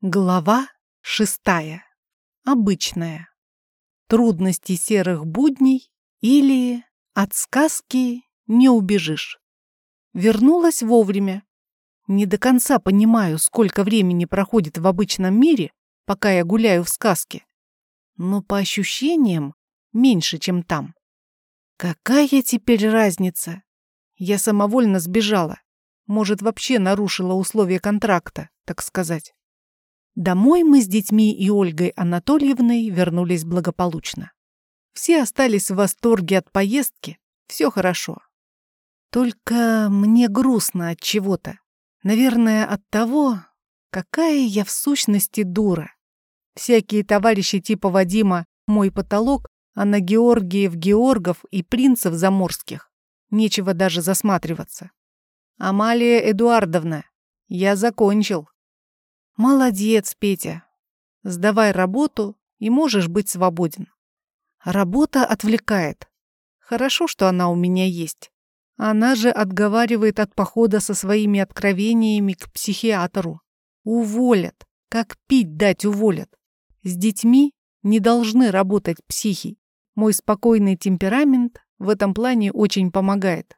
Глава шестая. Обычная. Трудности серых будней или от сказки не убежишь. Вернулась вовремя. Не до конца понимаю, сколько времени проходит в обычном мире, пока я гуляю в сказке. Но по ощущениям меньше, чем там. Какая теперь разница? Я самовольно сбежала. Может, вообще нарушила условия контракта, так сказать. Домой мы с детьми и Ольгой Анатольевной вернулись благополучно. Все остались в восторге от поездки, все хорошо. Только мне грустно от чего-то. Наверное, от того, какая я в сущности дура. Всякие товарищи типа Вадима «Мой потолок», а на Георгиев, Георгов и принцев заморских. Нечего даже засматриваться. «Амалия Эдуардовна, я закончил», Молодец, Петя. Сдавай работу, и можешь быть свободен. Работа отвлекает. Хорошо, что она у меня есть. Она же отговаривает от похода со своими откровениями к психиатру. Уволят. Как пить дать уволят. С детьми не должны работать психи. Мой спокойный темперамент в этом плане очень помогает.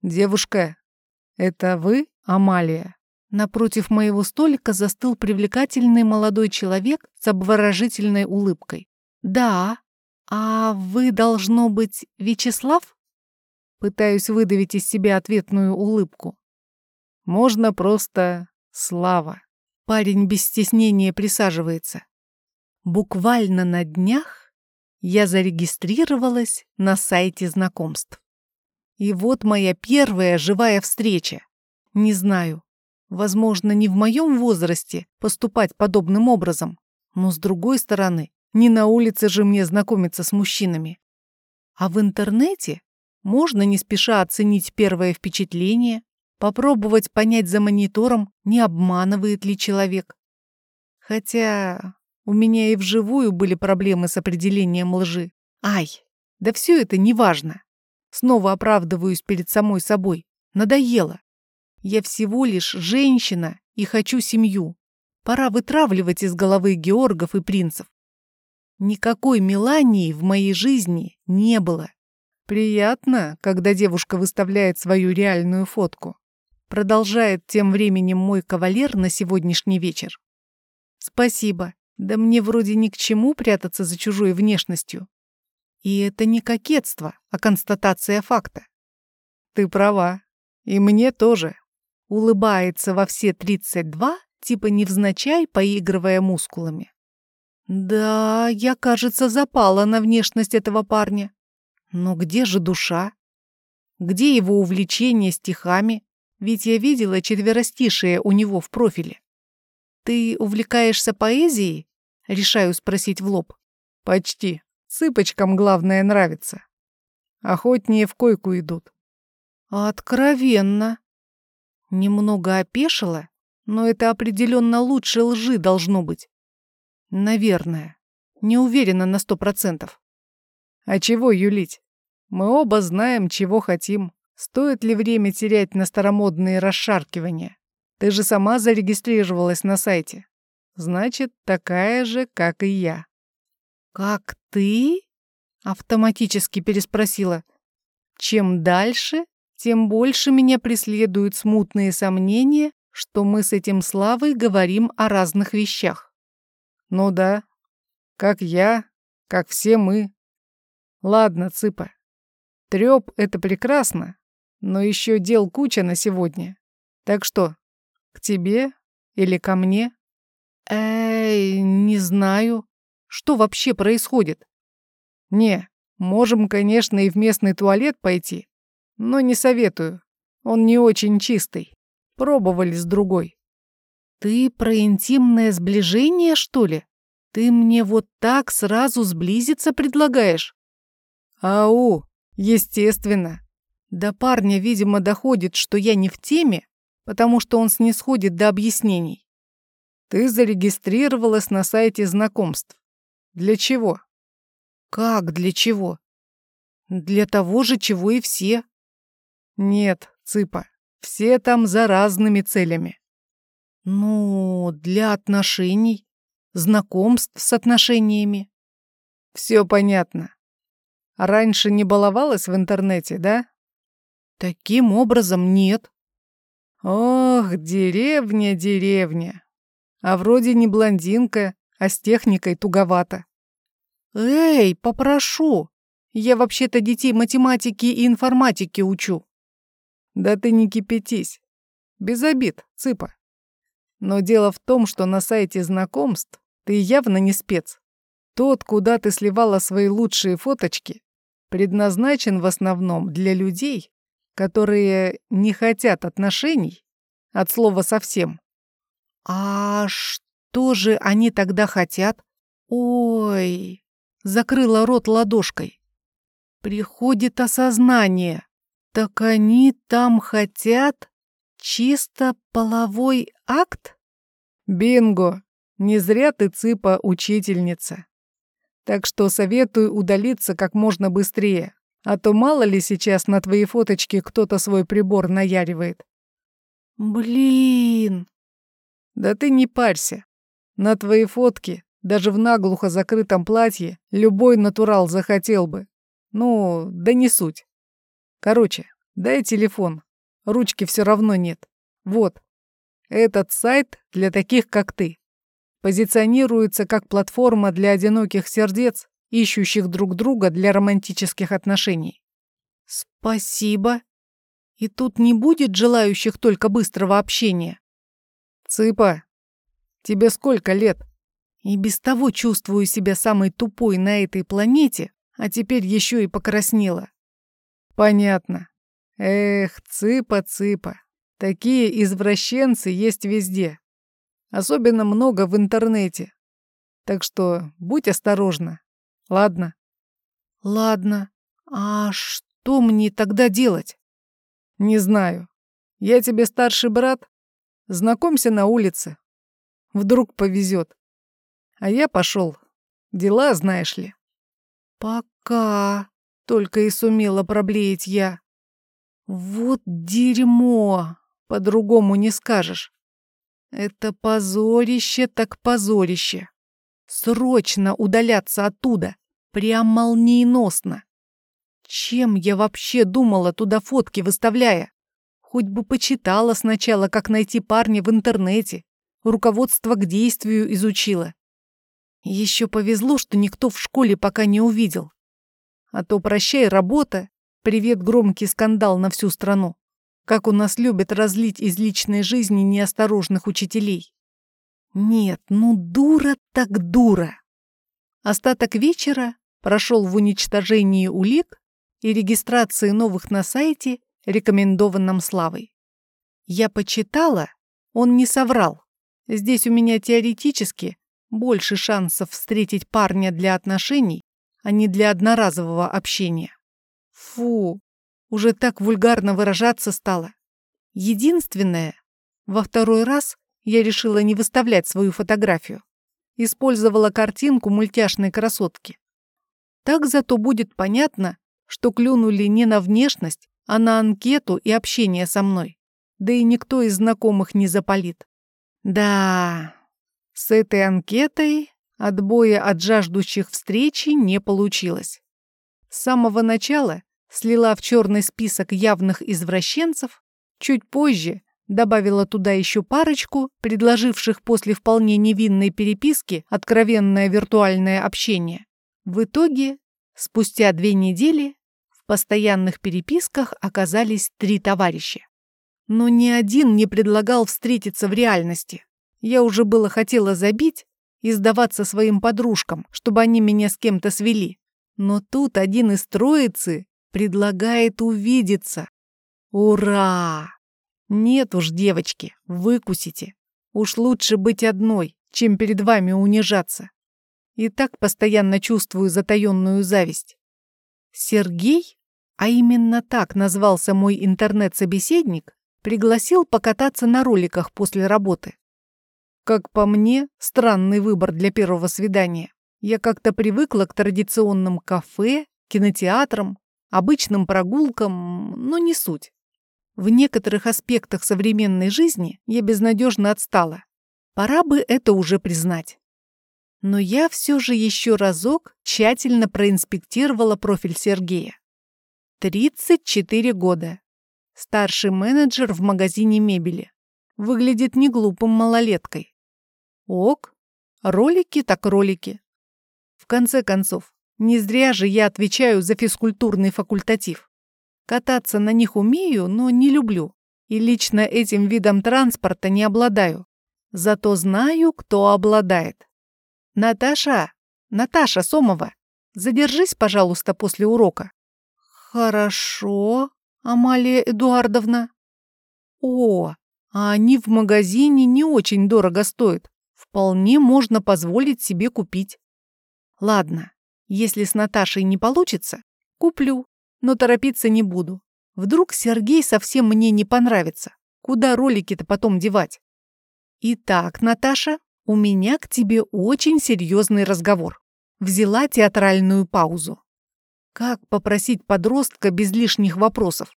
«Девушка, это вы, Амалия?» Напротив моего столика застыл привлекательный молодой человек с обворожительной улыбкой. «Да, а вы, должно быть, Вячеслав?» Пытаюсь выдавить из себя ответную улыбку. «Можно просто Слава». Парень без стеснения присаживается. Буквально на днях я зарегистрировалась на сайте знакомств. И вот моя первая живая встреча. Не знаю, Возможно, не в моем возрасте поступать подобным образом, но с другой стороны, не на улице же мне знакомиться с мужчинами. А в интернете можно не спеша оценить первое впечатление, попробовать понять за монитором, не обманывает ли человек. Хотя у меня и вживую были проблемы с определением лжи. Ай, да все это не важно. Снова оправдываюсь перед самой собой. Надоело. Я всего лишь женщина и хочу семью. Пора вытравливать из головы Георгов и принцев. Никакой Мелании в моей жизни не было. Приятно, когда девушка выставляет свою реальную фотку. Продолжает тем временем мой кавалер на сегодняшний вечер. Спасибо. Да мне вроде ни к чему прятаться за чужой внешностью. И это не кокетство, а констатация факта. Ты права. И мне тоже улыбается во все 32, типа невзначай, поигрывая мускулами. Да, я, кажется, запала на внешность этого парня. Но где же душа? Где его увлечение стихами? Ведь я видела четверостишие у него в профиле. Ты увлекаешься поэзией? Решаю спросить в лоб. Почти. Цыпочкам главное нравится. Охотнее в койку идут. Откровенно. Немного опешила, но это определенно лучше лжи должно быть. Наверное. Не уверена на сто процентов. А чего юлить? Мы оба знаем, чего хотим. Стоит ли время терять на старомодные расшаркивания? Ты же сама зарегистрировалась на сайте. Значит, такая же, как и я. Как ты? Автоматически переспросила. Чем дальше, тем больше меня преследуют смутные сомнения, что мы с этим Славой говорим о разных вещах. Ну да, как я, как все мы. Ладно, Цыпа, трёп — это прекрасно, но еще дел куча на сегодня. Так что, к тебе или ко мне? Эй, не знаю. Что вообще происходит? Не, можем, конечно, и в местный туалет пойти, но не советую. Он не очень чистый. Пробовали с другой. Ты про интимное сближение, что ли? Ты мне вот так сразу сблизиться предлагаешь? Ау, естественно. До парня, видимо, доходит, что я не в теме, потому что он снисходит до объяснений. Ты зарегистрировалась на сайте знакомств. Для чего? Как для чего? Для того же, чего и все. Нет, Цыпа, все там за разными целями. Ну, для отношений, знакомств с отношениями. Все понятно. Раньше не баловалась в интернете, да? Таким образом нет. Ох, деревня, деревня. А вроде не блондинка, а с техникой туговато. Эй, попрошу. Я вообще-то детей математики и информатики учу. Да ты не кипятись. Без обид, цыпа. Но дело в том, что на сайте знакомств ты явно не спец. Тот, куда ты сливала свои лучшие фоточки, предназначен в основном для людей, которые не хотят отношений, от слова совсем. А что же они тогда хотят? Ой, закрыла рот ладошкой. Приходит осознание. Так они там хотят чисто половой акт? Бинго! Не зря ты цыпа учительница. Так что советую удалиться как можно быстрее. А то мало ли сейчас на твои фоточки кто-то свой прибор наяривает. Блин. Да ты не парься. На твои фотки, даже в наглухо закрытом платье, любой натурал захотел бы. Ну, да не суть. Короче, дай телефон. Ручки все равно нет. Вот. Этот сайт для таких, как ты. Позиционируется как платформа для одиноких сердец ищущих друг друга для романтических отношений. Спасибо. И тут не будет желающих только быстрого общения. Цыпа, тебе сколько лет? И без того чувствую себя самой тупой на этой планете, а теперь еще и покраснела. Понятно. Эх, цыпа-цыпа. Такие извращенцы есть везде. Особенно много в интернете. Так что будь осторожна. Ладно. Ладно. А что мне тогда делать? Не знаю. Я тебе старший брат. Знакомься на улице. Вдруг повезет. А я пошел. Дела, знаешь ли. Пока. Только и сумела проблеять я. Вот дерьмо. По-другому не скажешь. Это позорище так позорище. Срочно удаляться оттуда. Прям молниеносно. Чем я вообще думала, туда фотки выставляя? Хоть бы почитала сначала, как найти парня в интернете. Руководство к действию изучила. Еще повезло, что никто в школе пока не увидел. А то прощай работа, привет громкий скандал на всю страну. Как у нас любят разлить из личной жизни неосторожных учителей. Нет, ну дура так дура. Остаток вечера прошел в уничтожении улик и регистрации новых на сайте, рекомендованном Славой. Я почитала, он не соврал. Здесь у меня теоретически больше шансов встретить парня для отношений, а не для одноразового общения. Фу, уже так вульгарно выражаться стало. Единственное, во второй раз я решила не выставлять свою фотографию. Использовала картинку мультяшной красотки. Так зато будет понятно, что клюнули не на внешность, а на анкету и общение со мной. Да и никто из знакомых не запалит. Да, с этой анкетой отбоя от жаждущих встречи не получилось. С самого начала слила в черный список явных извращенцев, чуть позже добавила туда еще парочку, предложивших после вполне невинной переписки откровенное виртуальное общение. В итоге, спустя две недели, в постоянных переписках оказались три товарища. Но ни один не предлагал встретиться в реальности. Я уже было хотела забить и сдаваться своим подружкам, чтобы они меня с кем-то свели. Но тут один из троицы предлагает увидеться. Ура! Нет уж, девочки, выкусите. Уж лучше быть одной, чем перед вами унижаться. И так постоянно чувствую затаённую зависть. Сергей, а именно так назвался мой интернет-собеседник, пригласил покататься на роликах после работы. Как по мне, странный выбор для первого свидания. Я как-то привыкла к традиционным кафе, кинотеатрам, обычным прогулкам, но не суть. В некоторых аспектах современной жизни я безнадежно отстала. Пора бы это уже признать. Но я все же еще разок тщательно проинспектировала профиль Сергея. 34 года. Старший менеджер в магазине мебели. Выглядит не глупым малолеткой. Ок, ролики так ролики. В конце концов, не зря же я отвечаю за физкультурный факультатив. Кататься на них умею, но не люблю. И лично этим видом транспорта не обладаю. Зато знаю, кто обладает. Наташа, Наташа Сомова, задержись, пожалуйста, после урока. Хорошо, Амалия Эдуардовна. О, а они в магазине не очень дорого стоят. Вполне можно позволить себе купить. Ладно, если с Наташей не получится, куплю, но торопиться не буду. Вдруг Сергей совсем мне не понравится. Куда ролики-то потом девать? Итак, Наташа, у меня к тебе очень серьезный разговор. Взяла театральную паузу. Как попросить подростка без лишних вопросов?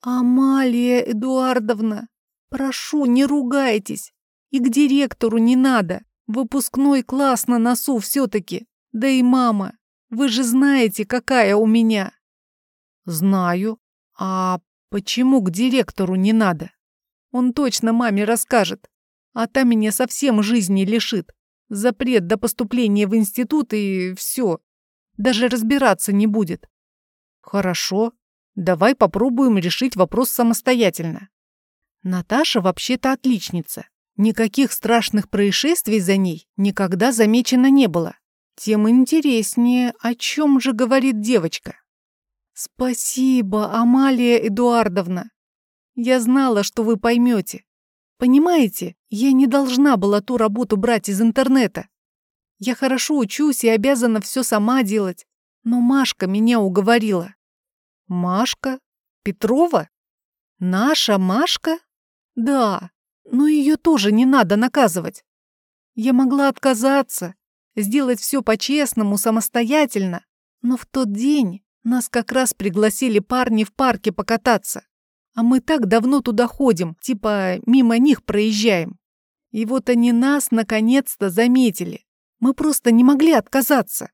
«Амалия Эдуардовна, прошу, не ругайтесь. И к директору не надо. Выпускной класс на носу все-таки. Да и мама, вы же знаете, какая у меня». «Знаю. А почему к директору не надо? Он точно маме расскажет, а та меня совсем жизни лишит. Запрет до поступления в институт и все даже разбираться не будет. Хорошо, давай попробуем решить вопрос самостоятельно. Наташа вообще-то отличница. Никаких страшных происшествий за ней никогда замечено не было. Тем интереснее, о чем же говорит девочка. Спасибо, Амалия Эдуардовна. Я знала, что вы поймете. Понимаете, я не должна была ту работу брать из интернета. Я хорошо учусь и обязана все сама делать. Но Машка меня уговорила. Машка? Петрова? Наша Машка? Да, но ее тоже не надо наказывать. Я могла отказаться, сделать все по-честному, самостоятельно. Но в тот день нас как раз пригласили парни в парке покататься. А мы так давно туда ходим, типа мимо них проезжаем. И вот они нас наконец-то заметили. Мы просто не могли отказаться.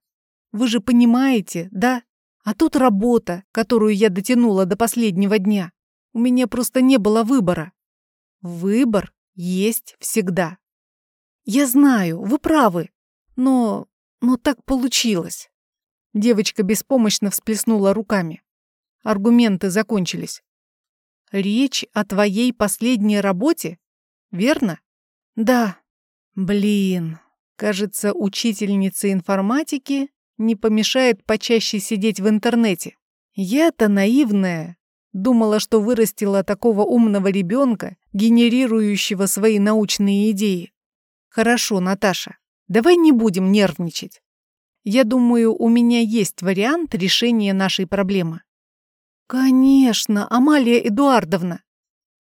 Вы же понимаете, да? А тут работа, которую я дотянула до последнего дня. У меня просто не было выбора. Выбор есть всегда. Я знаю, вы правы, но... но так получилось. Девочка беспомощно всплеснула руками. Аргументы закончились. Речь о твоей последней работе? Верно? Да. Блин, Кажется, учительнице информатики не помешает почаще сидеть в интернете. Я-то наивная. Думала, что вырастила такого умного ребенка, генерирующего свои научные идеи. Хорошо, Наташа, давай не будем нервничать. Я думаю, у меня есть вариант решения нашей проблемы. Конечно, Амалия Эдуардовна.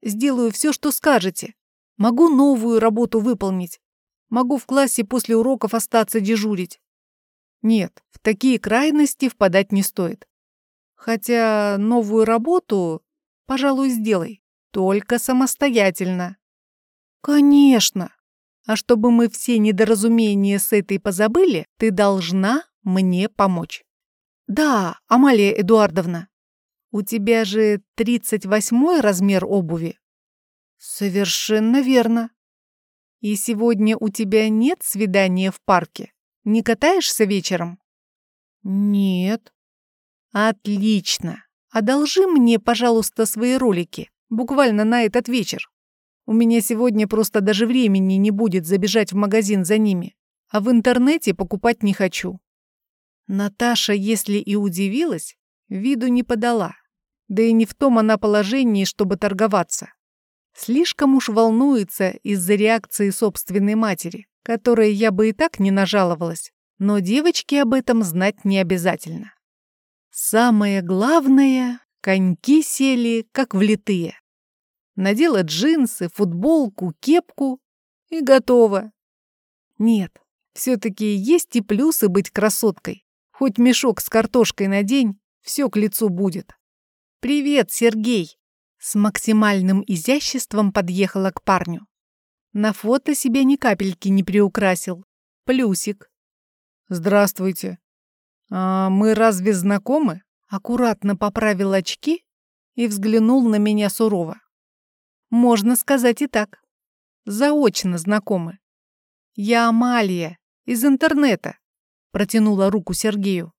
Сделаю все, что скажете. Могу новую работу выполнить. Могу в классе после уроков остаться дежурить. Нет, в такие крайности впадать не стоит. Хотя новую работу, пожалуй, сделай. Только самостоятельно. Конечно. А чтобы мы все недоразумения с этой позабыли, ты должна мне помочь. Да, Амалия Эдуардовна. У тебя же 38 размер обуви. Совершенно верно. И сегодня у тебя нет свидания в парке? Не катаешься вечером? Нет. Отлично. Одолжи мне, пожалуйста, свои ролики. Буквально на этот вечер. У меня сегодня просто даже времени не будет забежать в магазин за ними. А в интернете покупать не хочу. Наташа, если и удивилась, виду не подала. Да и не в том она положении, чтобы торговаться. Слишком уж волнуется из-за реакции собственной матери, которой я бы и так не нажаловалась, но девочке об этом знать не обязательно. Самое главное, коньки сели как влитые. Надела джинсы, футболку, кепку и готово. Нет, все-таки есть и плюсы быть красоткой. Хоть мешок с картошкой на день, все к лицу будет. «Привет, Сергей!» С максимальным изяществом подъехала к парню. На фото себя ни капельки не приукрасил. Плюсик. «Здравствуйте. А мы разве знакомы?» Аккуратно поправил очки и взглянул на меня сурово. «Можно сказать и так. Заочно знакомы. Я Амалия из интернета», протянула руку Сергею.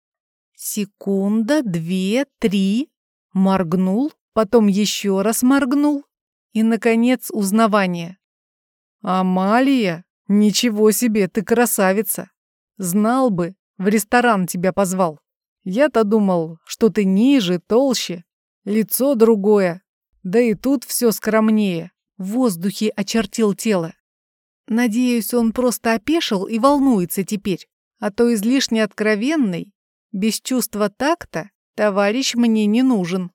Секунда, две, три. Моргнул, потом еще раз моргнул. И, наконец, узнавание. «Амалия? Ничего себе, ты красавица! Знал бы, в ресторан тебя позвал. Я-то думал, что ты ниже, толще, лицо другое. Да и тут все скромнее. В воздухе очертил тело. Надеюсь, он просто опешил и волнуется теперь, а то излишне откровенный, без чувства такта, товарищ мне не нужен.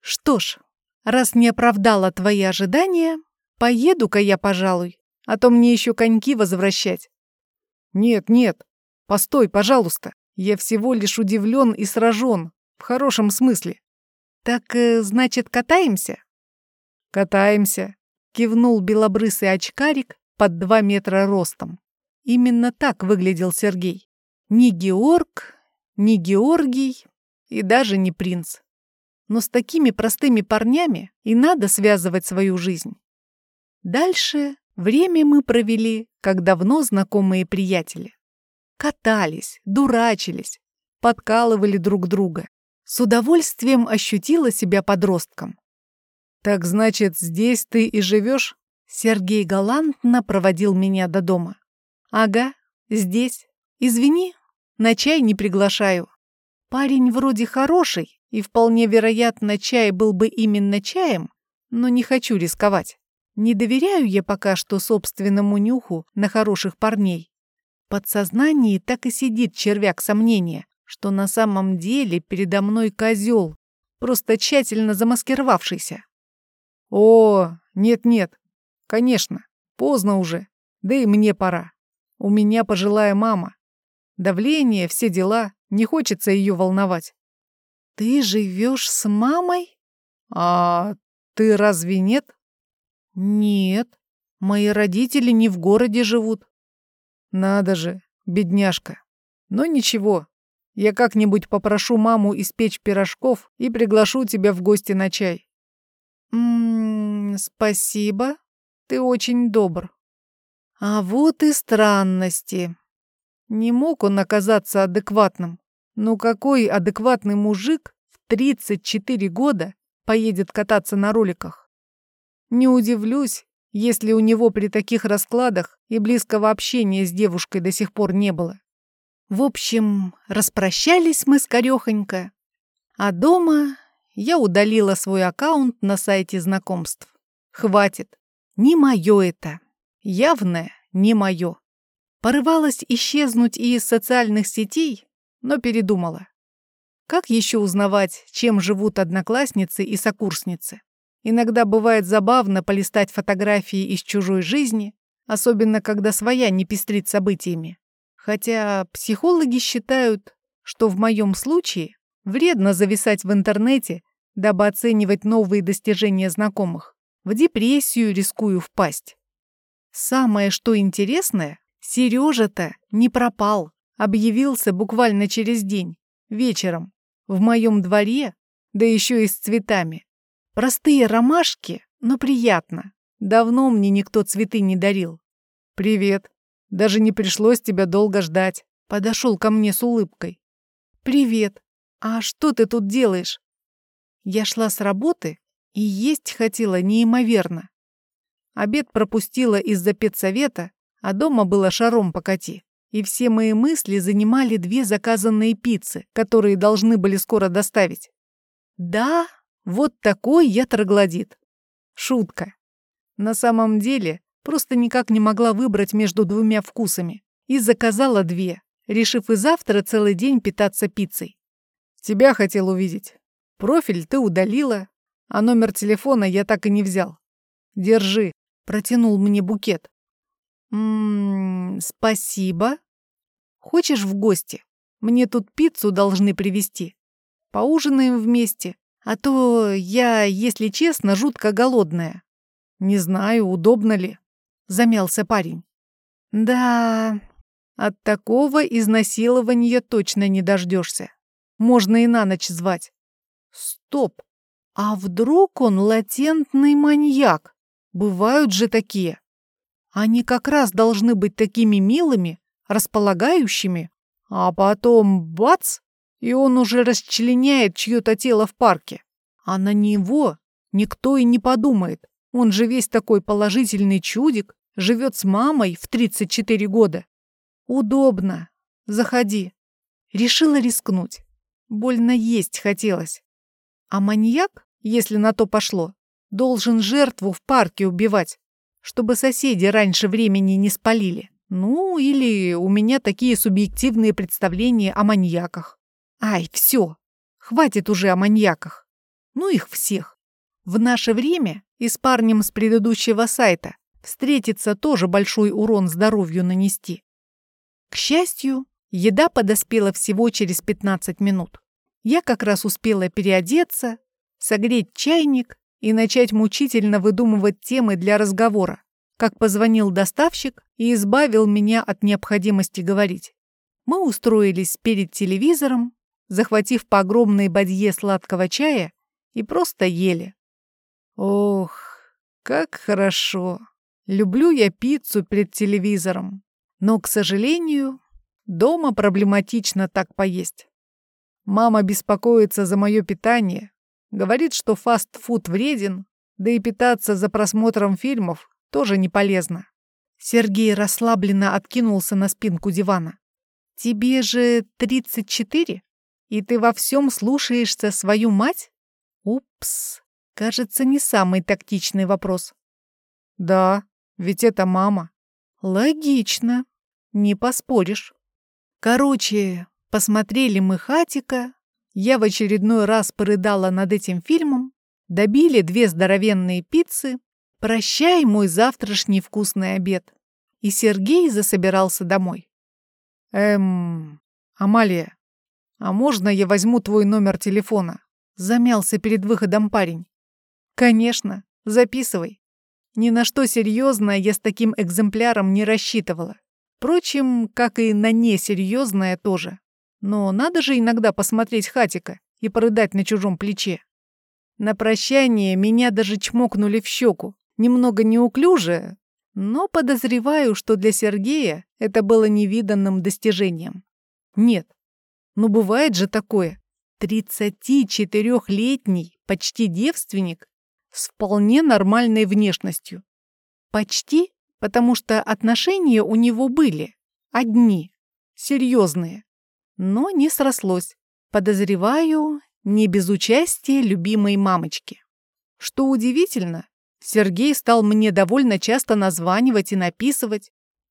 Что ж, раз не оправдала твои ожидания, поеду-ка я, пожалуй, а то мне еще коньки возвращать. Нет, нет, постой, пожалуйста. Я всего лишь удивлен и сражен, в хорошем смысле. Так, э, значит, катаемся? Катаемся, кивнул белобрысый очкарик под два метра ростом. Именно так выглядел Сергей. Не Георг, не Георгий и даже не принц. Но с такими простыми парнями и надо связывать свою жизнь. Дальше время мы провели, как давно знакомые приятели. Катались, дурачились, подкалывали друг друга. С удовольствием ощутила себя подростком. «Так значит, здесь ты и живешь?» Сергей галантно проводил меня до дома. «Ага, здесь. Извини, на чай не приглашаю. Парень вроде хороший, и вполне вероятно, чай был бы именно чаем, но не хочу рисковать. Не доверяю я пока что собственному нюху на хороших парней. Подсознании так и сидит червяк сомнения, что на самом деле передо мной козел, просто тщательно замаскировавшийся. О, нет-нет, конечно, поздно уже, да и мне пора. У меня пожилая мама, Давление, все дела. Не хочется ее волновать. Ты живешь с мамой? А ты разве нет? Нет. Мои родители не в городе живут. Надо же, бедняжка. Но ничего. Я как-нибудь попрошу маму испечь пирожков и приглашу тебя в гости на чай. Ммм, спасибо. Ты очень добр. А вот и странности. Не мог он оказаться адекватным. Ну какой адекватный мужик в 34 года поедет кататься на роликах? Не удивлюсь, если у него при таких раскладах и близкого общения с девушкой до сих пор не было. В общем, распрощались мы скорёхонько, а дома я удалила свой аккаунт на сайте знакомств. Хватит, не моё это, явное не моё. Порывалась исчезнуть и из социальных сетей, но передумала. Как еще узнавать, чем живут одноклассницы и сокурсницы? Иногда бывает забавно полистать фотографии из чужой жизни, особенно когда своя не пестрит событиями. Хотя психологи считают, что в моем случае вредно зависать в интернете, дабы оценивать новые достижения знакомых. В депрессию рискую впасть. Самое что интересное, Сережа-то не пропал, объявился буквально через день, вечером, в моем дворе, да еще и с цветами. Простые ромашки, но приятно. Давно мне никто цветы не дарил. «Привет. Даже не пришлось тебя долго ждать». Подошел ко мне с улыбкой. «Привет. А что ты тут делаешь?» Я шла с работы и есть хотела неимоверно. Обед пропустила из-за педсовета а дома было шаром покати. И все мои мысли занимали две заказанные пиццы, которые должны были скоро доставить. Да, вот такой я троглодит. Шутка. На самом деле, просто никак не могла выбрать между двумя вкусами. И заказала две, решив и завтра целый день питаться пиццей. Тебя хотел увидеть. Профиль ты удалила, а номер телефона я так и не взял. Держи. Протянул мне букет. «Ммм, спасибо. Хочешь в гости? Мне тут пиццу должны привезти. Поужинаем вместе, А то я, если честно, жутко голодная. Не знаю, удобно ли, замялся парень. Да, от такого изнасилования точно не дождешься. Можно и на ночь звать. Стоп! А вдруг он латентный маньяк? Бывают же такие. Они как раз должны быть такими милыми, располагающими, а потом бац, и он уже расчленяет чье-то тело в парке. А на него никто и не подумает. Он же весь такой положительный чудик, живет с мамой в 34 года. Удобно. Заходи. Решила рискнуть. Больно есть хотелось. А маньяк, если на то пошло, должен жертву в парке убивать, чтобы соседи раньше времени не спалили. Ну, или у меня такие субъективные представления о маньяках. Ай, все, хватит уже о маньяках. Ну их всех. В наше время и с парнем с предыдущего сайта встретиться тоже большой урон здоровью нанести. К счастью, еда подоспела всего через 15 минут. Я как раз успела переодеться, согреть чайник и начать мучительно выдумывать темы для разговора, как позвонил доставщик и избавил меня от необходимости говорить. Мы устроились перед телевизором, захватив по огромной бадье сладкого чая и просто ели. Ох, как хорошо. Люблю я пиццу перед телевизором. Но, к сожалению, дома проблематично так поесть. Мама беспокоится за мое питание, говорит, что фастфуд вреден, да и питаться за просмотром фильмов тоже не полезно. Сергей расслабленно откинулся на спинку дивана. «Тебе же 34, и ты во всем слушаешься свою мать?» «Упс, кажется, не самый тактичный вопрос». «Да, ведь это мама». «Логично, не поспоришь». Короче, посмотрели мы «Хатика», я в очередной раз порыдала над этим фильмом, добили две здоровенные пиццы, прощай мой завтрашний вкусный обед. И Сергей засобирался домой. «Эм, Амалия, а можно я возьму твой номер телефона?» Замялся перед выходом парень. «Конечно, записывай. Ни на что серьезное я с таким экземпляром не рассчитывала. Впрочем, как и на несерьезное тоже. Но надо же иногда посмотреть хатика и порыдать на чужом плече. На прощание меня даже чмокнули в щеку. Немного неуклюже, но подозреваю, что для Сергея это было невиданным достижением. Нет, ну бывает же такое. 34-летний, почти девственник, с вполне нормальной внешностью. Почти, потому что отношения у него были. Одни. Серьезные. Но не срослось. Подозреваю, не без участия любимой мамочки. Что удивительно, Сергей стал мне довольно часто названивать и написывать.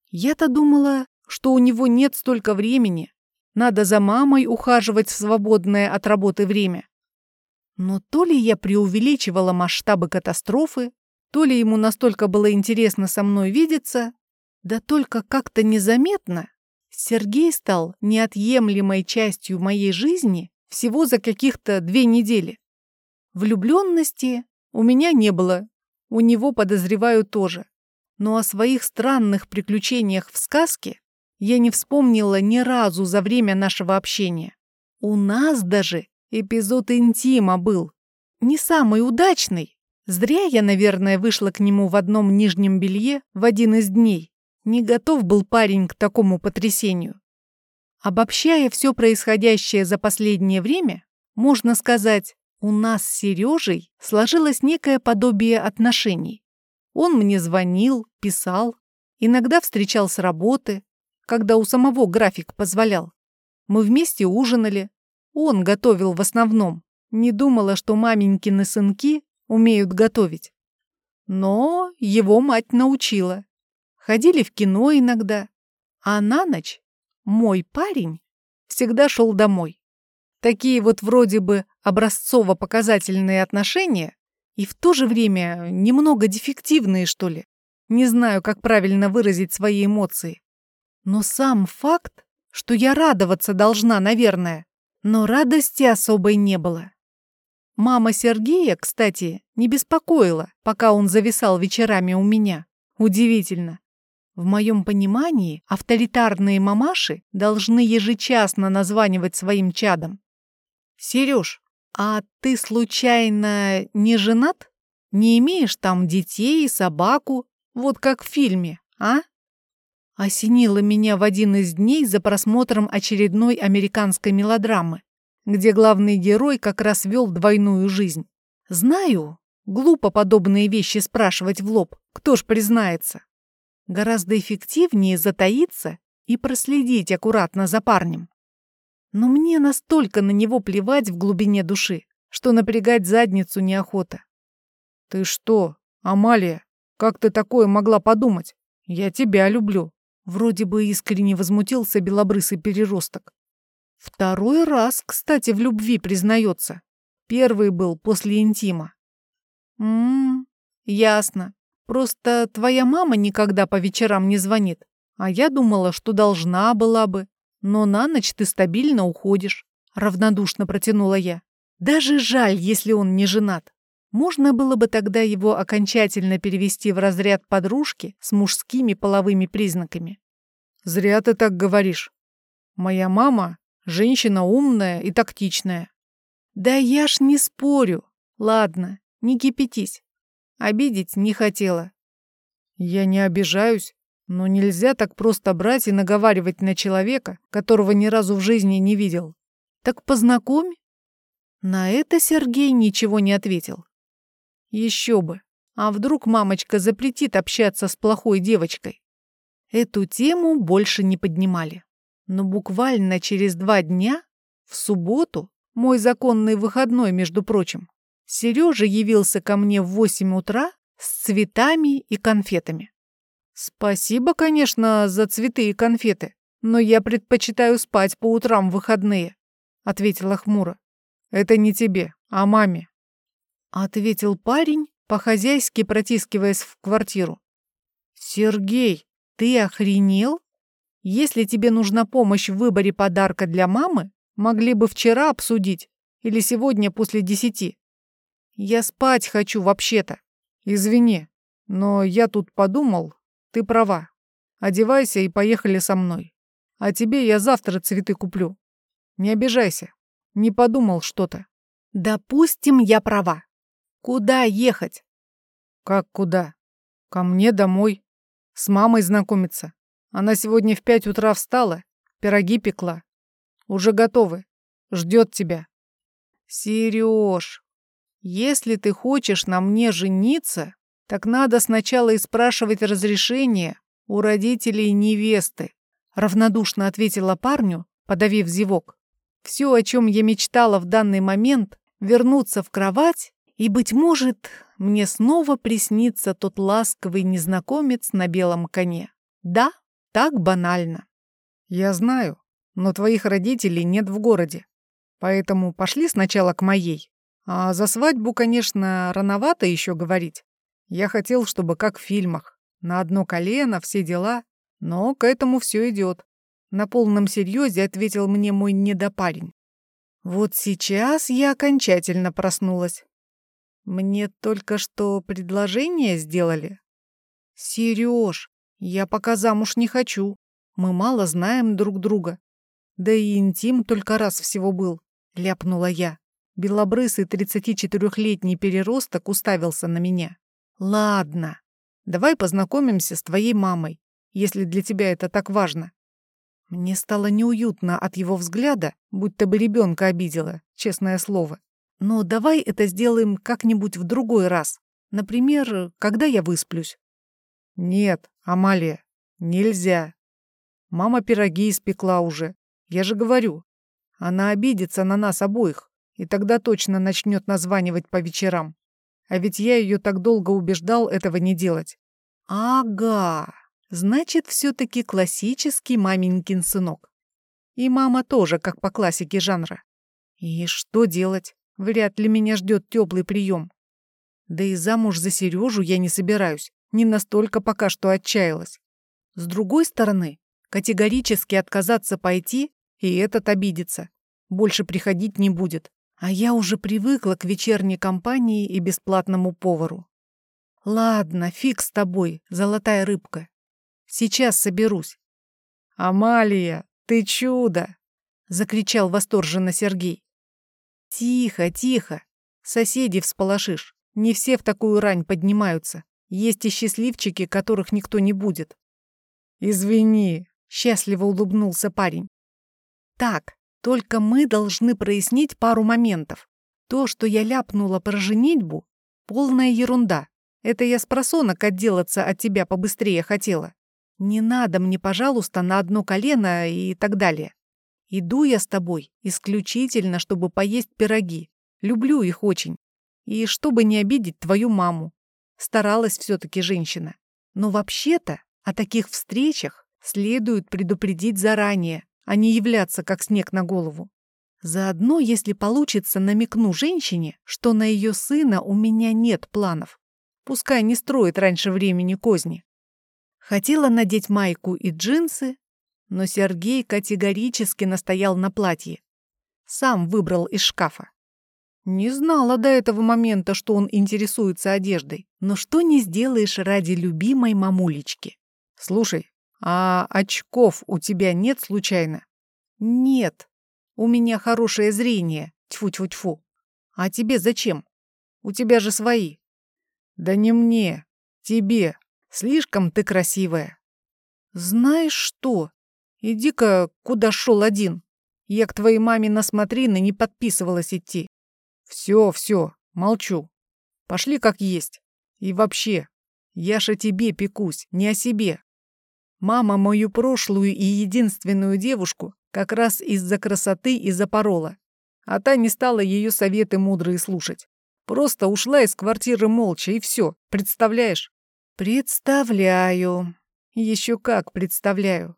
Я-то думала, что у него нет столько времени. Надо за мамой ухаживать в свободное от работы время. Но то ли я преувеличивала масштабы катастрофы, то ли ему настолько было интересно со мной видеться, да только как-то незаметно Сергей стал неотъемлемой частью моей жизни всего за каких-то две недели. Влюбленности у меня не было, у него, подозреваю, тоже. Но о своих странных приключениях в сказке я не вспомнила ни разу за время нашего общения. У нас даже эпизод интима был. Не самый удачный. Зря я, наверное, вышла к нему в одном нижнем белье в один из дней. Не готов был парень к такому потрясению. Обобщая все происходящее за последнее время, можно сказать, у нас с Сережей сложилось некое подобие отношений. Он мне звонил, писал, иногда встречал с работы, когда у самого график позволял. Мы вместе ужинали. Он готовил в основном. Не думала, что маменькины сынки умеют готовить. Но его мать научила ходили в кино иногда, а на ночь мой парень всегда шел домой. Такие вот вроде бы образцово-показательные отношения и в то же время немного дефективные, что ли. Не знаю, как правильно выразить свои эмоции. Но сам факт, что я радоваться должна, наверное, но радости особой не было. Мама Сергея, кстати, не беспокоила, пока он зависал вечерами у меня. Удивительно. В моем понимании авторитарные мамаши должны ежечасно названивать своим чадом. «Сереж, а ты случайно не женат? Не имеешь там детей, собаку, вот как в фильме, а?» Осенило меня в один из дней за просмотром очередной американской мелодрамы где главный герой как раз вел двойную жизнь. Знаю, глупо подобные вещи спрашивать в лоб, кто ж признается. Гораздо эффективнее затаиться и проследить аккуратно за парнем. Но мне настолько на него плевать в глубине души, что напрягать задницу неохота. «Ты что, Амалия, как ты такое могла подумать? Я тебя люблю!» Вроде бы искренне возмутился белобрысый переросток. Второй раз, кстати, в любви признается. Первый был после интима. Ммм, ясно. Просто твоя мама никогда по вечерам не звонит. А я думала, что должна была бы. Но на ночь ты стабильно уходишь. Равнодушно протянула я. Даже жаль, если он не женат. Можно было бы тогда его окончательно перевести в разряд подружки с мужскими половыми признаками. Зря ты так говоришь. Моя мама Женщина умная и тактичная. Да я ж не спорю. Ладно, не кипятись. Обидеть не хотела. Я не обижаюсь, но нельзя так просто брать и наговаривать на человека, которого ни разу в жизни не видел. Так познакомь. На это Сергей ничего не ответил. Еще бы. А вдруг мамочка запретит общаться с плохой девочкой? Эту тему больше не поднимали. Но буквально через два дня, в субботу, мой законный выходной, между прочим, Сережа явился ко мне в восемь утра с цветами и конфетами. Спасибо, конечно, за цветы и конфеты, но я предпочитаю спать по утрам в выходные, ответила хмуро. Это не тебе, а маме. Ответил парень, по-хозяйски протискиваясь в квартиру. Сергей, ты охренел? Если тебе нужна помощь в выборе подарка для мамы, могли бы вчера обсудить или сегодня после десяти. Я спать хочу вообще-то. Извини, но я тут подумал, ты права. Одевайся и поехали со мной. А тебе я завтра цветы куплю. Не обижайся. Не подумал что-то. Допустим, я права. Куда ехать? Как куда? Ко мне домой. С мамой знакомиться. Она сегодня в пять утра встала, пироги пекла. Уже готовы. Ждет тебя. Сереж, если ты хочешь на мне жениться, так надо сначала и спрашивать разрешение у родителей невесты. Равнодушно ответила парню, подавив зевок. Все, о чем я мечтала в данный момент, вернуться в кровать, и, быть может, мне снова приснится тот ласковый незнакомец на белом коне. Да, так банально. Я знаю, но твоих родителей нет в городе. Поэтому пошли сначала к моей. А за свадьбу, конечно, рановато еще говорить. Я хотел, чтобы как в фильмах. На одно колено, все дела. Но к этому все идет. На полном серьезе ответил мне мой недопарень. Вот сейчас я окончательно проснулась. Мне только что предложение сделали. Сереж, я пока замуж не хочу. Мы мало знаем друг друга. Да и интим только раз всего был, ляпнула я. Белобрысый 34-летний переросток уставился на меня. Ладно, давай познакомимся с твоей мамой, если для тебя это так важно. Мне стало неуютно от его взгляда, будто бы ребенка обидела, честное слово. Но давай это сделаем как-нибудь в другой раз. Например, когда я высплюсь. Нет, Амалия, нельзя. Мама пироги испекла уже. Я же говорю. Она обидится на нас обоих, и тогда точно начнет названивать по вечерам. А ведь я ее так долго убеждал этого не делать. Ага, значит, все-таки классический маменькин сынок. И мама тоже, как по классике жанра. И что делать? Вряд ли меня ждет теплый прием. Да и замуж за Сережу я не собираюсь не настолько пока что отчаялась. С другой стороны, категорически отказаться пойти, и этот обидится. Больше приходить не будет. А я уже привыкла к вечерней компании и бесплатному повару. Ладно, фиг с тобой, золотая рыбка. Сейчас соберусь. «Амалия, ты чудо!» — закричал восторженно Сергей. «Тихо, тихо. Соседей всполошишь. Не все в такую рань поднимаются. Есть и счастливчики, которых никто не будет». «Извини», — счастливо улыбнулся парень. «Так, только мы должны прояснить пару моментов. То, что я ляпнула про женитьбу, полная ерунда. Это я с просонок отделаться от тебя побыстрее хотела. Не надо мне, пожалуйста, на одно колено и так далее. Иду я с тобой исключительно, чтобы поесть пироги. Люблю их очень. И чтобы не обидеть твою маму. Старалась все-таки женщина. Но вообще-то о таких встречах следует предупредить заранее, а не являться как снег на голову. Заодно, если получится, намекну женщине, что на ее сына у меня нет планов. Пускай не строит раньше времени козни. Хотела надеть майку и джинсы, но Сергей категорически настоял на платье. Сам выбрал из шкафа. Не знала до этого момента, что он интересуется одеждой, но что не сделаешь ради любимой мамулечки. Слушай, а очков у тебя нет случайно? Нет. У меня хорошее зрение. Тьфу-тьфу-тьфу. А тебе зачем? У тебя же свои. Да не мне, тебе. Слишком ты красивая. Знаешь что? Иди-ка, куда шел один. Я к твоей маме на смотрины не подписывалась идти. Все, все, молчу. Пошли как есть. И вообще, я ж о тебе пекусь, не о себе. Мама мою прошлую и единственную девушку как раз из-за красоты и запорола. А та не стала ее советы мудрые слушать. Просто ушла из квартиры молча, и все. Представляешь? Представляю. Еще как представляю.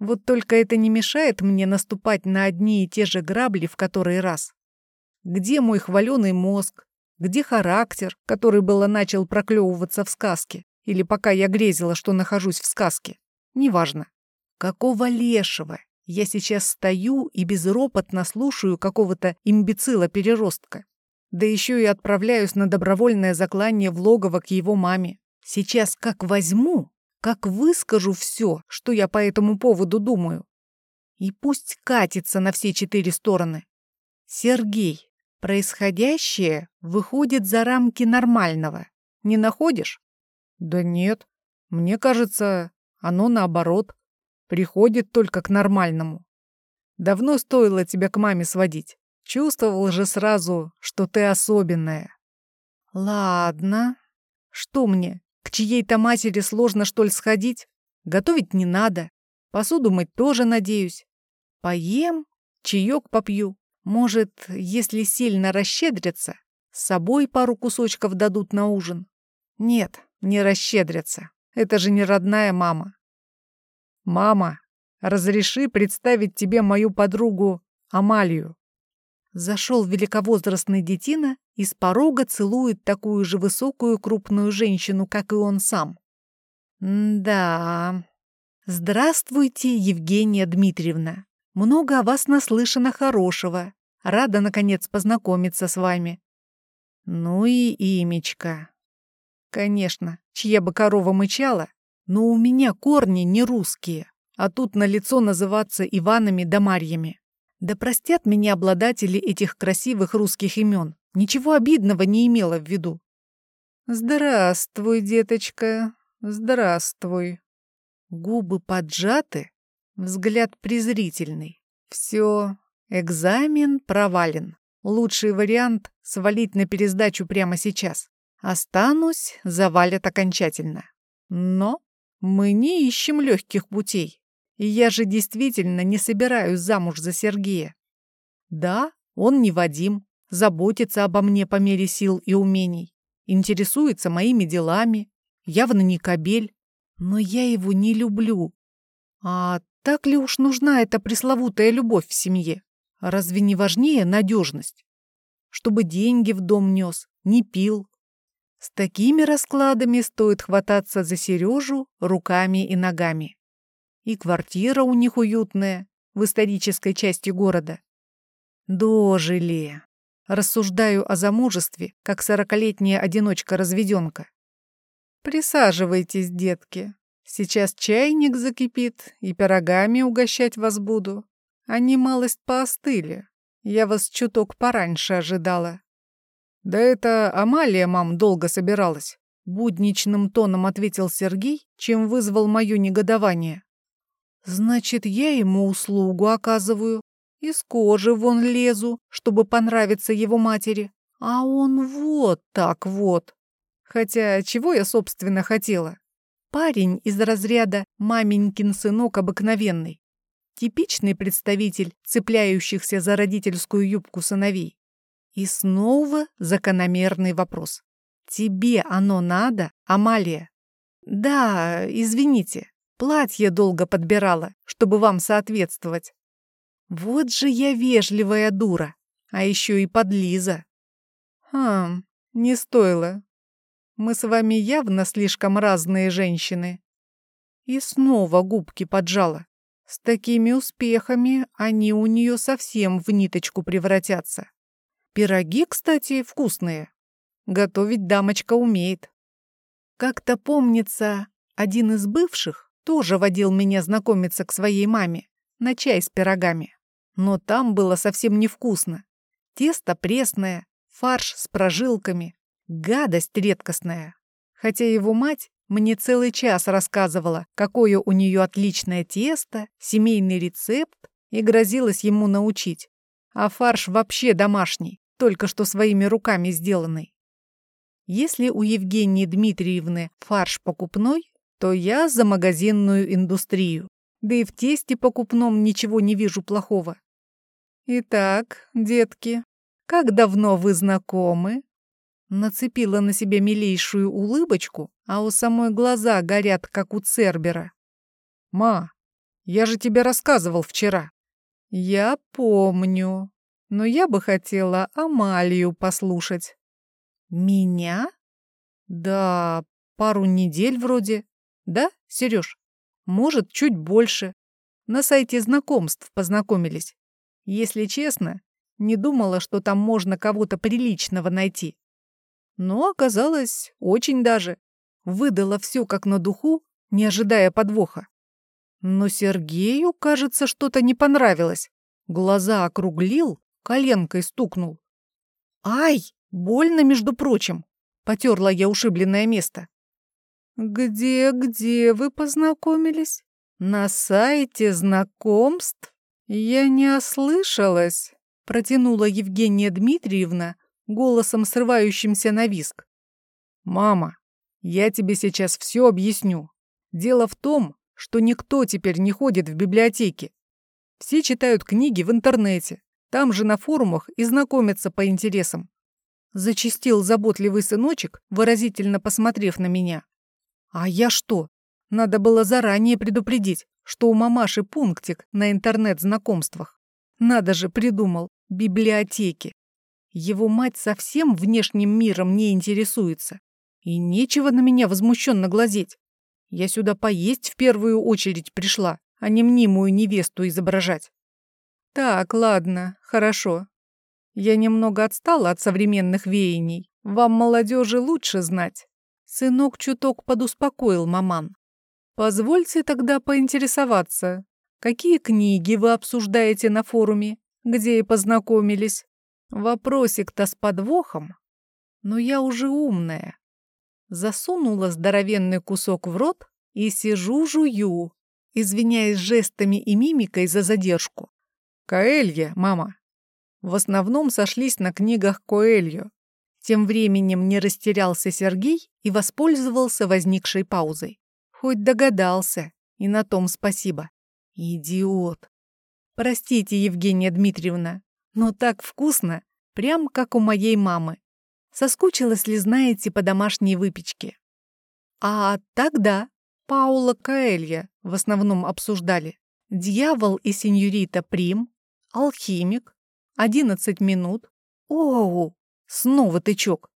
Вот только это не мешает мне наступать на одни и те же грабли в который раз. Где мой хваленый мозг? Где характер, который было начал проклевываться в сказке? Или пока я грезила, что нахожусь в сказке? Неважно. Какого лешего? Я сейчас стою и безропотно слушаю какого-то имбецила-переростка. Да еще и отправляюсь на добровольное заклание в логово к его маме. Сейчас как возьму, как выскажу все, что я по этому поводу думаю. И пусть катится на все четыре стороны. Сергей, происходящее выходит за рамки нормального. Не находишь? Да нет. Мне кажется, оно наоборот. Приходит только к нормальному. Давно стоило тебя к маме сводить. Чувствовал же сразу, что ты особенная. Ладно. Что мне, к чьей-то матери сложно, что ли, сходить? Готовить не надо. Посуду мыть тоже, надеюсь. Поем, чаек попью. Может, если сильно расщедрятся, с собой пару кусочков дадут на ужин. Нет, не расщедрятся. Это же не родная мама. Мама, разреши представить тебе мою подругу Амалию. Зашел великовозрастный детина и с порога целует такую же высокую крупную женщину, как и он сам. да. Здравствуйте, Евгения Дмитриевна. Много о вас наслышано хорошего. Рада, наконец, познакомиться с вами. Ну и имечко. Конечно, чья бы корова мычала, но у меня корни не русские, а тут на лицо называться Иванами да Марьями. Да простят меня обладатели этих красивых русских имен. Ничего обидного не имела в виду. «Здравствуй, деточка, здравствуй». Губы поджаты, взгляд презрительный. Все, экзамен провален. Лучший вариант — свалить на пересдачу прямо сейчас. Останусь, завалят окончательно. Но мы не ищем легких путей. И я же действительно не собираюсь замуж за Сергея. Да, он не Вадим, заботится обо мне по мере сил и умений, интересуется моими делами, явно не кобель, но я его не люблю. А так ли уж нужна эта пресловутая любовь в семье? Разве не важнее надежность? Чтобы деньги в дом нес, не пил. С такими раскладами стоит хвататься за Сережу руками и ногами. И квартира у них уютная, в исторической части города. Дожили. Рассуждаю о замужестве, как сорокалетняя одиночка-разведенка. Присаживайтесь, детки. Сейчас чайник закипит, и пирогами угощать вас буду. Они малость поостыли. Я вас чуток пораньше ожидала. Да это Амалия, мам, долго собиралась. Будничным тоном ответил Сергей, чем вызвал мое негодование. Значит, я ему услугу оказываю, из кожи вон лезу, чтобы понравиться его матери. А он вот так вот. Хотя чего я, собственно, хотела? Парень из разряда «маменькин сынок обыкновенный». Типичный представитель цепляющихся за родительскую юбку сыновей. И снова закономерный вопрос. «Тебе оно надо, Амалия?» «Да, извините, платье долго подбирала, чтобы вам соответствовать». «Вот же я вежливая дура, а еще и подлиза». «Хм, не стоило. Мы с вами явно слишком разные женщины». И снова губки поджала. С такими успехами они у нее совсем в ниточку превратятся. Пироги, кстати, вкусные. Готовить дамочка умеет. Как-то помнится, один из бывших тоже водил меня знакомиться к своей маме на чай с пирогами. Но там было совсем невкусно. Тесто пресное, фарш с прожилками, гадость редкостная. Хотя его мать мне целый час рассказывала, какое у нее отличное тесто, семейный рецепт, и грозилась ему научить. А фарш вообще домашний, только что своими руками сделанный. Если у Евгении Дмитриевны фарш покупной, то я за магазинную индустрию. Да и в тесте покупном ничего не вижу плохого. Итак, детки, как давно вы знакомы? Нацепила на себя милейшую улыбочку, а у самой глаза горят, как у Цербера. «Ма, я же тебе рассказывал вчера». «Я помню, но я бы хотела Амалию послушать». «Меня?» «Да, пару недель вроде. Да, Сереж? Может, чуть больше. На сайте знакомств познакомились. Если честно, не думала, что там можно кого-то приличного найти. Но оказалось, очень даже. Выдала все как на духу, не ожидая подвоха. Но Сергею, кажется, что-то не понравилось. Глаза округлил, коленкой стукнул. «Ай, больно, между прочим!» — потерла я ушибленное место. «Где-где вы познакомились? На сайте знакомств?» «Я не ослышалась», — протянула Евгения Дмитриевна, голосом срывающимся на виск. «Мама, я тебе сейчас все объясню. Дело в том, что никто теперь не ходит в библиотеки. Все читают книги в интернете, там же на форумах и знакомятся по интересам. Зачистил заботливый сыночек, выразительно посмотрев на меня. А я что? Надо было заранее предупредить, что у мамаши пунктик на интернет-знакомствах. Надо же, придумал, библиотеки. Его мать совсем внешним миром не интересуется. И нечего на меня возмущенно глазеть. Я сюда поесть в первую очередь пришла, а не мнимую невесту изображать. Так, ладно, хорошо. Я немного отстала от современных веяний. Вам, молодежи, лучше знать. Сынок чуток подуспокоил маман. Позвольте тогда поинтересоваться, какие книги вы обсуждаете на форуме, где и познакомились? Вопросик-то с подвохом. Но я уже умная. Засунула здоровенный кусок в рот и сижу жую, извиняясь жестами и мимикой за задержку. Коэлья, мама. В основном сошлись на книгах Коэльо. Тем временем не растерялся Сергей и воспользовался возникшей паузой. Хоть догадался, и на том спасибо. Идиот. Простите, Евгения Дмитриевна, но так вкусно, прям как у моей мамы. Соскучилась ли, знаете, по домашней выпечке? А тогда Паула Каэлья в основном обсуждали. Дьявол и сеньорита Прим, алхимик, 11 минут. Оу, снова тычок.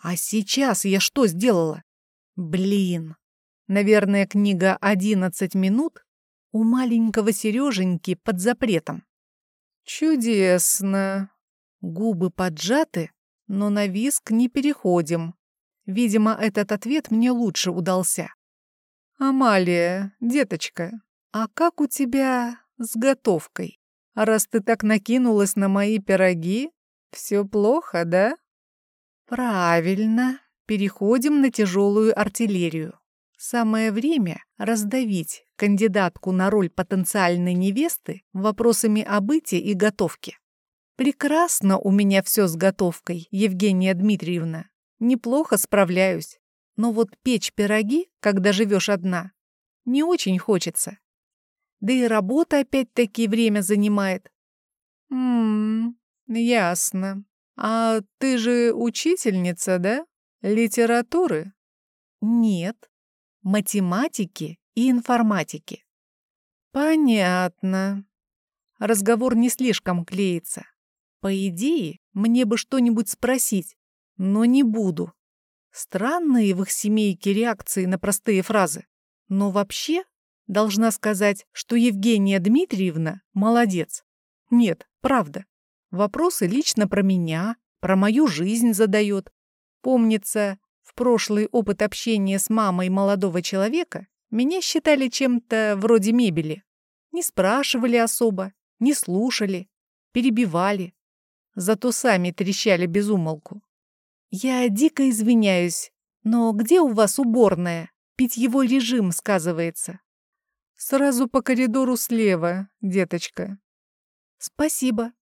А сейчас я что сделала? Блин. Наверное, книга «11 минут» у маленького Сереженьки под запретом. «Чудесно!» Губы поджаты, но на виск не переходим. Видимо, этот ответ мне лучше удался. «Амалия, деточка, а как у тебя с готовкой? Раз ты так накинулась на мои пироги, все плохо, да?» «Правильно. Переходим на тяжелую артиллерию. Самое время раздавить кандидатку на роль потенциальной невесты вопросами о быте и готовке. Прекрасно у меня все с готовкой, Евгения Дмитриевна. Неплохо справляюсь. Но вот печь пироги, когда живешь одна, не очень хочется. Да и работа опять-таки время занимает. Ммм, ясно. А ты же учительница, да? Литературы? Нет математики и информатики. Понятно. Разговор не слишком клеится. По идее, мне бы что-нибудь спросить, но не буду. Странные в их семейке реакции на простые фразы. Но вообще, должна сказать, что Евгения Дмитриевна молодец. Нет, правда. Вопросы лично про меня, про мою жизнь задает. Помнится, в прошлый опыт общения с мамой молодого человека меня считали чем-то вроде мебели. Не спрашивали особо, не слушали, перебивали. Зато сами трещали без умолку. Я дико извиняюсь, но где у вас уборная? Питьевой режим сказывается. Сразу по коридору слева, деточка. Спасибо.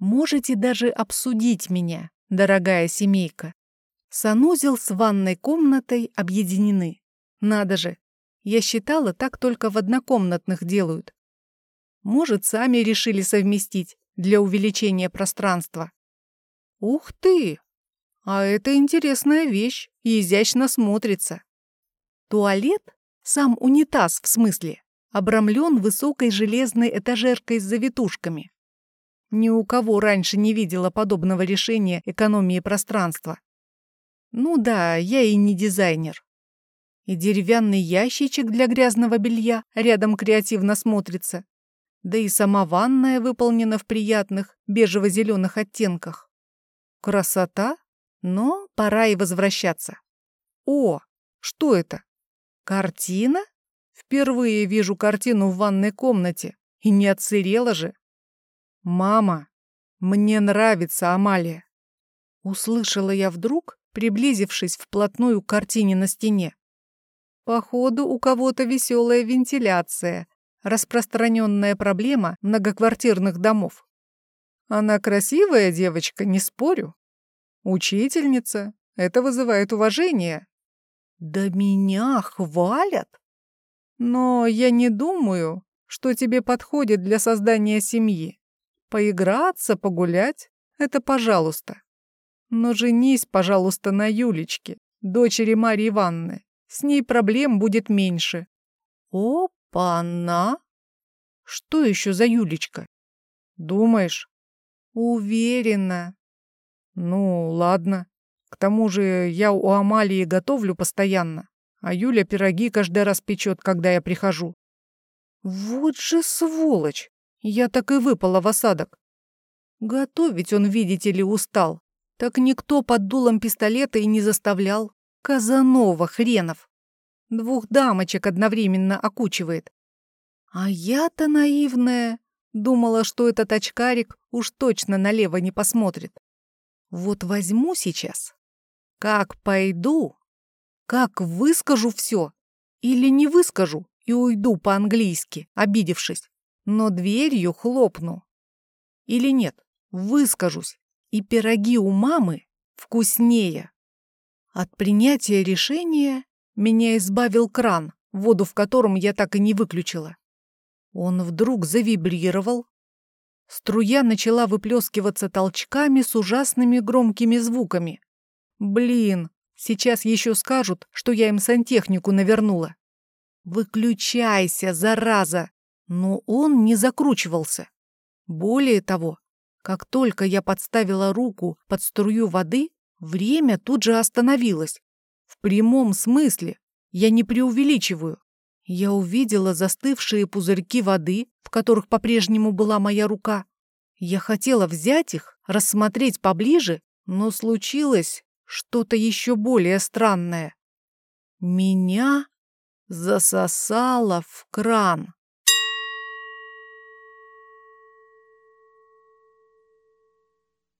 Можете даже обсудить меня, дорогая семейка. Санузел с ванной комнатой объединены. Надо же, я считала, так только в однокомнатных делают. Может, сами решили совместить для увеличения пространства. Ух ты! А это интересная вещь и изящно смотрится. Туалет, сам унитаз в смысле, обрамлен высокой железной этажеркой с завитушками. Ни у кого раньше не видела подобного решения экономии пространства. Ну да, я и не дизайнер. И деревянный ящичек для грязного белья рядом креативно смотрится. Да и сама ванная выполнена в приятных бежево-зеленых оттенках. Красота, но пора и возвращаться. О, что это? Картина? Впервые вижу картину в ванной комнате. И не отсырела же. Мама, мне нравится Амалия. Услышала я вдруг приблизившись вплотную к картине на стене. Походу, у кого-то веселая вентиляция, распространенная проблема многоквартирных домов. Она красивая девочка, не спорю. Учительница, это вызывает уважение. Да меня хвалят. Но я не думаю, что тебе подходит для создания семьи. Поиграться, погулять — это пожалуйста. Но женись, пожалуйста, на Юлечке, дочери Марии Ивановны. С ней проблем будет меньше. Опа-на! Что еще за Юлечка? Думаешь? Уверена. Ну, ладно. К тому же я у Амалии готовлю постоянно, а Юля пироги каждый раз печет, когда я прихожу. Вот же сволочь! Я так и выпала в осадок. Готовить он, видите ли, устал. Так никто под дулом пистолета и не заставлял. Казанова хренов. Двух дамочек одновременно окучивает. А я-то наивная. Думала, что этот очкарик уж точно налево не посмотрит. Вот возьму сейчас. Как пойду, как выскажу все. Или не выскажу и уйду по-английски, обидевшись. Но дверью хлопну. Или нет, выскажусь и пироги у мамы вкуснее. От принятия решения меня избавил кран, воду в котором я так и не выключила. Он вдруг завибрировал. Струя начала выплескиваться толчками с ужасными громкими звуками. Блин, сейчас еще скажут, что я им сантехнику навернула. «Выключайся, зараза!» Но он не закручивался. Более того, как только я подставила руку под струю воды, время тут же остановилось. В прямом смысле, я не преувеличиваю. Я увидела застывшие пузырьки воды, в которых по-прежнему была моя рука. Я хотела взять их, рассмотреть поближе, но случилось что-то еще более странное. Меня засосало в кран.